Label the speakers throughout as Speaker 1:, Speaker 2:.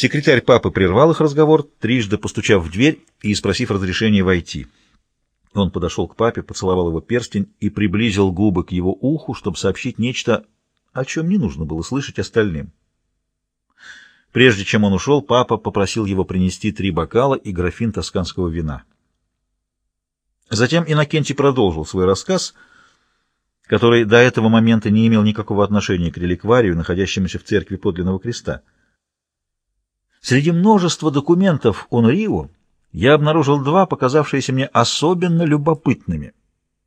Speaker 1: Секретарь папы прервал их разговор, трижды постучав в дверь и спросив разрешения войти. Он подошел к папе, поцеловал его перстень и приблизил губы к его уху, чтобы сообщить нечто, о чем не нужно было слышать остальным. Прежде чем он ушел, папа попросил его принести три бокала и графин тосканского вина. Затем Иннокентий продолжил свой рассказ, который до этого момента не имел никакого отношения к реликварию, находящемуся в церкви подлинного креста. Среди множества документов Рио я обнаружил два, показавшиеся мне особенно любопытными.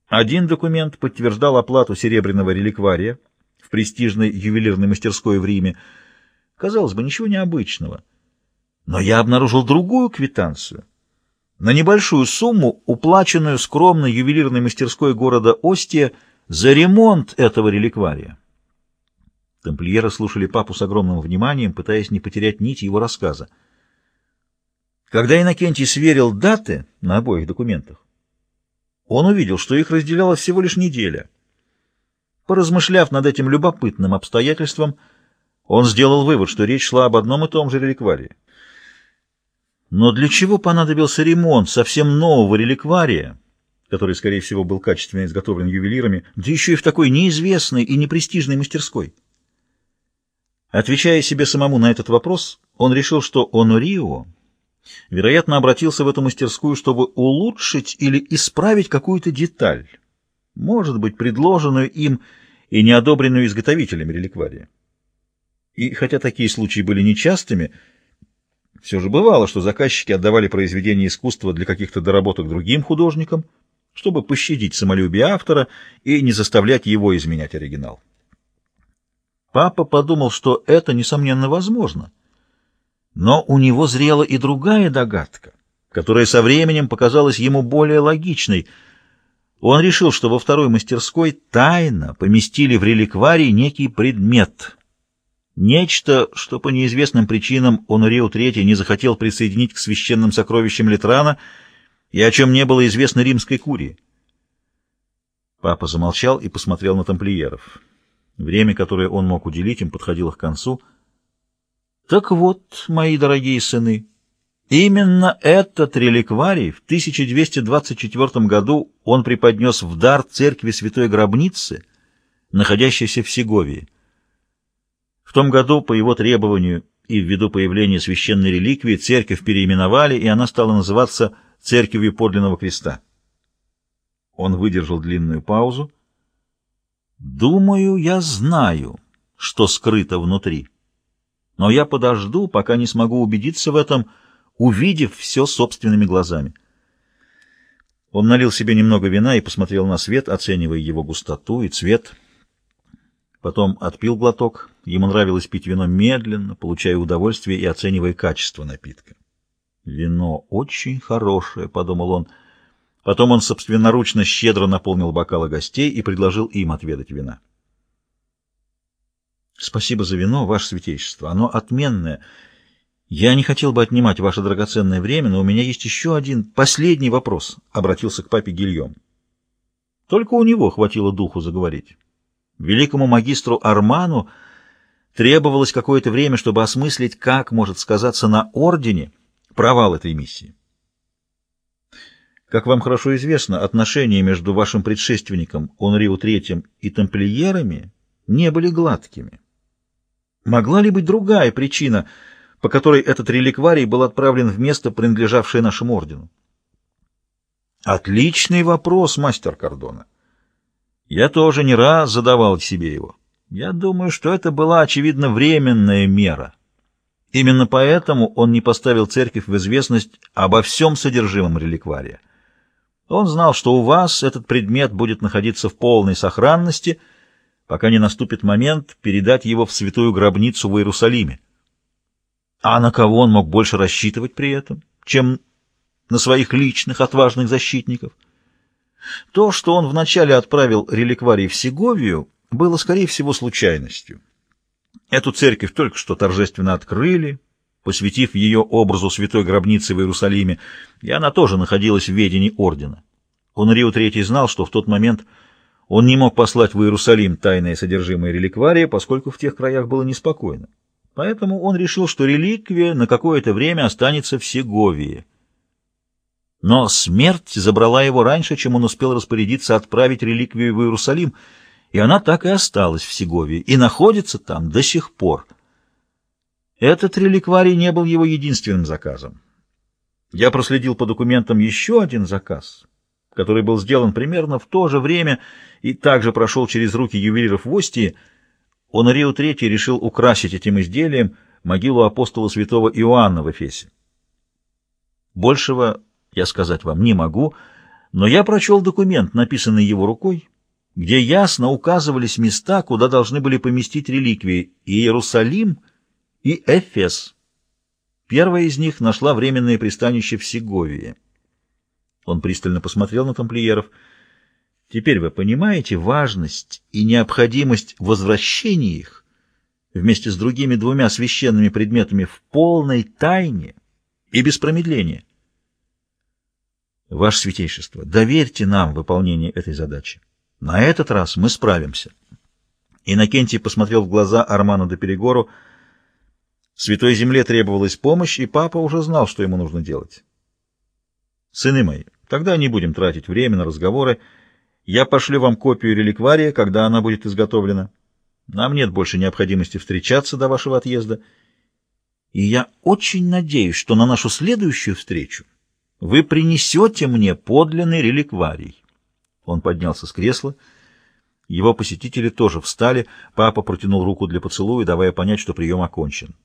Speaker 1: Один документ подтверждал оплату серебряного реликвария в престижной ювелирной мастерской в Риме. Казалось бы, ничего необычного. Но я обнаружил другую квитанцию на небольшую сумму, уплаченную скромной ювелирной мастерской города Остия за ремонт этого реликвария. Тамплиеры слушали папу с огромным вниманием, пытаясь не потерять нить его рассказа. Когда Иннокентий сверил даты на обоих документах, он увидел, что их разделяла всего лишь неделя. Поразмышляв над этим любопытным обстоятельством, он сделал вывод, что речь шла об одном и том же реликварии. Но для чего понадобился ремонт совсем нового реликвария, который, скорее всего, был качественно изготовлен ювелирами, да еще и в такой неизвестной и непрестижной мастерской? Отвечая себе самому на этот вопрос, он решил, что Онорио, вероятно, обратился в эту мастерскую, чтобы улучшить или исправить какую-то деталь, может быть, предложенную им и не одобренную изготовителями реликвария. И хотя такие случаи были нечастыми, все же бывало, что заказчики отдавали произведения искусства для каких-то доработок другим художникам, чтобы пощадить самолюбие автора и не заставлять его изменять оригинал. Папа подумал, что это, несомненно, возможно. Но у него зрела и другая догадка, которая со временем показалась ему более логичной. Он решил, что во второй мастерской тайно поместили в реликварий некий предмет — Нечто, что по неизвестным причинам Онорио III не захотел присоединить к священным сокровищам Литрана и о чем не было известно римской курии. Папа замолчал и посмотрел на тамплиеров. Время, которое он мог уделить им, подходило к концу. «Так вот, мои дорогие сыны, именно этот реликварий в 1224 году он преподнес в дар церкви Святой Гробницы, находящейся в Сеговии. В том году, по его требованию и ввиду появления священной реликвии, церковь переименовали, и она стала называться Церковью Подлинного Креста. Он выдержал длинную паузу. «Думаю, я знаю, что скрыто внутри. Но я подожду, пока не смогу убедиться в этом, увидев все собственными глазами». Он налил себе немного вина и посмотрел на свет, оценивая его густоту и цвет. Потом отпил глоток. Ему нравилось пить вино медленно, получая удовольствие и оценивая качество напитка. «Вино очень хорошее», — подумал он. Потом он собственноручно щедро наполнил бокалы гостей и предложил им отведать вина. «Спасибо за вино, ваше святейшество. Оно отменное. Я не хотел бы отнимать ваше драгоценное время, но у меня есть еще один последний вопрос», — обратился к папе Гильем. Только у него хватило духу заговорить. Великому магистру Арману требовалось какое-то время, чтобы осмыслить, как может сказаться на ордене провал этой миссии. Как вам хорошо известно, отношения между вашим предшественником Онриу III и тамплиерами не были гладкими. Могла ли быть другая причина, по которой этот реликварий был отправлен в место, принадлежавшее нашему ордену? Отличный вопрос, мастер Кордона. Я тоже не раз задавал себе его. Я думаю, что это была, очевидно, временная мера. Именно поэтому он не поставил церковь в известность обо всем содержимом реликвария. Он знал, что у вас этот предмет будет находиться в полной сохранности, пока не наступит момент передать его в святую гробницу в Иерусалиме. А на кого он мог больше рассчитывать при этом, чем на своих личных отважных защитников? То, что он вначале отправил реликварий в Сеговию, было, скорее всего, случайностью. Эту церковь только что торжественно открыли, посвятив ее образу святой гробницы в Иерусалиме, и она тоже находилась в ведении ордена. Онрио III знал, что в тот момент он не мог послать в Иерусалим тайное содержимое реликвария, поскольку в тех краях было неспокойно. Поэтому он решил, что реликвия на какое-то время останется в Сеговии. Но смерть забрала его раньше, чем он успел распорядиться отправить реликвию в Иерусалим, и она так и осталась в Сеговии, и находится там до сих пор. Этот реликварий не был его единственным заказом. Я проследил по документам еще один заказ, который был сделан примерно в то же время и также прошел через руки ювелиров в Остии. Онорио III решил украсить этим изделием могилу апостола святого Иоанна в Эфесе. Большего я сказать вам не могу, но я прочел документ, написанный его рукой, где ясно указывались места, куда должны были поместить реликвии Иерусалим и Эфес. Первая из них нашла временное пристанище в Сеговии. Он пристально посмотрел на тамплиеров. Теперь вы понимаете важность и необходимость возвращения их вместе с другими двумя священными предметами в полной тайне и без промедления. Ваше Святейшество, доверьте нам выполнение этой задачи. На этот раз мы справимся. Иннокентий посмотрел в глаза Арману до Перегору. Святой Земле требовалась помощь, и папа уже знал, что ему нужно делать. Сыны мои, тогда не будем тратить время на разговоры. Я пошлю вам копию реликвария, когда она будет изготовлена. Нам нет больше необходимости встречаться до вашего отъезда. И я очень надеюсь, что на нашу следующую встречу вы принесете мне подлинный реликварий. Он поднялся с кресла. Его посетители тоже встали. Папа протянул руку для поцелуя, давая понять, что прием окончен.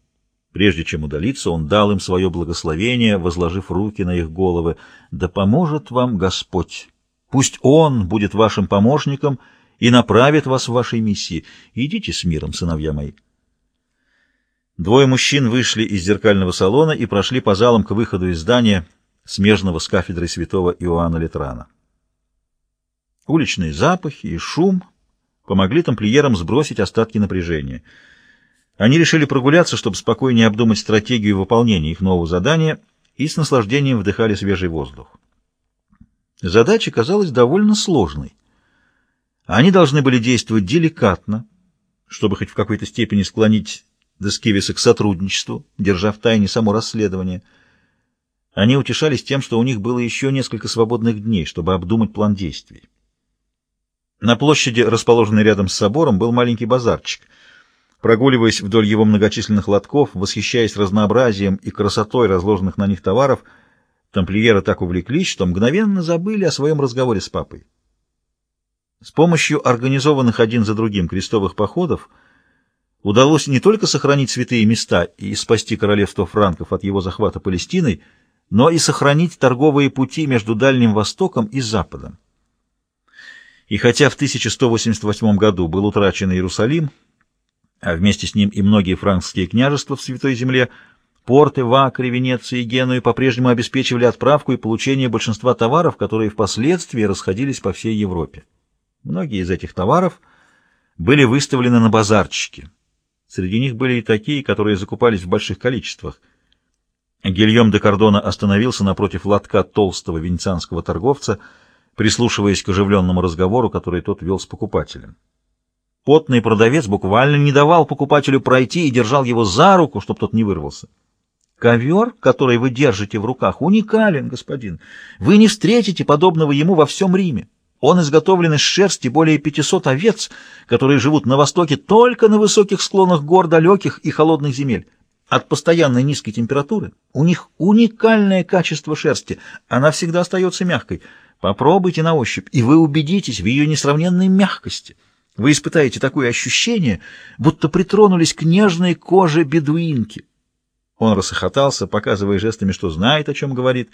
Speaker 1: Прежде чем удалиться, он дал им свое благословение, возложив руки на их головы. «Да поможет вам Господь! Пусть Он будет вашим помощником и направит вас в вашей миссии. Идите с миром, сыновья мои!» Двое мужчин вышли из зеркального салона и прошли по залам к выходу из здания, смежного с кафедрой святого Иоанна Литрана. Уличные запахи и шум помогли тамплиерам сбросить остатки напряжения. Они решили прогуляться, чтобы спокойнее обдумать стратегию выполнения их нового задания и с наслаждением вдыхали свежий воздух. Задача казалась довольно сложной. Они должны были действовать деликатно, чтобы хоть в какой-то степени склонить Дескивиса к сотрудничеству, держа в тайне само расследование – они утешались тем, что у них было еще несколько свободных дней, чтобы обдумать план действий. На площади, расположенной рядом с собором, был маленький базарчик. Прогуливаясь вдоль его многочисленных лотков, восхищаясь разнообразием и красотой разложенных на них товаров, тамплиеры так увлеклись, что мгновенно забыли о своем разговоре с папой. С помощью организованных один за другим крестовых походов удалось не только сохранить святые места и спасти королевство франков от его захвата Палестиной, но и сохранить торговые пути между Дальним Востоком и Западом. И хотя в 1188 году был утрачен Иерусалим, а вместе с ним и многие франкские княжества в Святой Земле, порты в Акре, Венеции и Генуе по-прежнему обеспечивали отправку и получение большинства товаров, которые впоследствии расходились по всей Европе. Многие из этих товаров были выставлены на базарчике. Среди них были и такие, которые закупались в больших количествах – Гильем де Кордона остановился напротив лотка толстого венецианского торговца, прислушиваясь к оживленному разговору, который тот вел с покупателем. Потный продавец буквально не давал покупателю пройти и держал его за руку, чтобы тот не вырвался. Ковер, который вы держите в руках, уникален, господин. Вы не встретите подобного ему во всем Риме. Он изготовлен из шерсти более 500 овец, которые живут на востоке только на высоких склонах гор далеких и холодных земель. От постоянной низкой температуры у них уникальное качество шерсти, она всегда остается мягкой. Попробуйте на ощупь, и вы убедитесь в ее несравненной мягкости. Вы испытаете такое ощущение, будто притронулись к нежной коже бедуинки. Он рассохотался, показывая жестами, что знает, о чем говорит.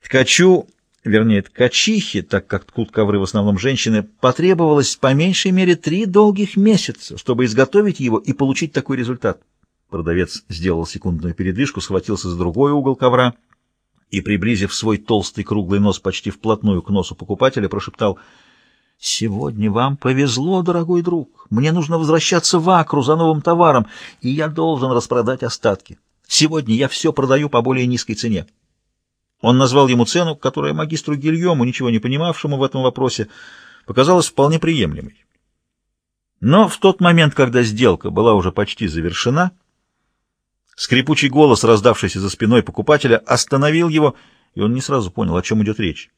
Speaker 1: Ткачу, вернее, ткачихе, так как ткут ковры в основном женщины, потребовалось по меньшей мере три долгих месяца, чтобы изготовить его и получить такой результат. Продавец сделал секундную передышку, схватился за другой угол ковра и, приблизив свой толстый круглый нос почти вплотную к носу покупателя, прошептал «Сегодня вам повезло, дорогой друг. Мне нужно возвращаться в Акру за новым товаром, и я должен распродать остатки. Сегодня я все продаю по более низкой цене». Он назвал ему цену, которая магистру Гильому, ничего не понимавшему в этом вопросе, показалась вполне приемлемой. Но в тот момент, когда сделка была уже почти завершена, скрипучий голос, раздавшийся за спиной покупателя, остановил его, и он не сразу понял, о чем идет речь.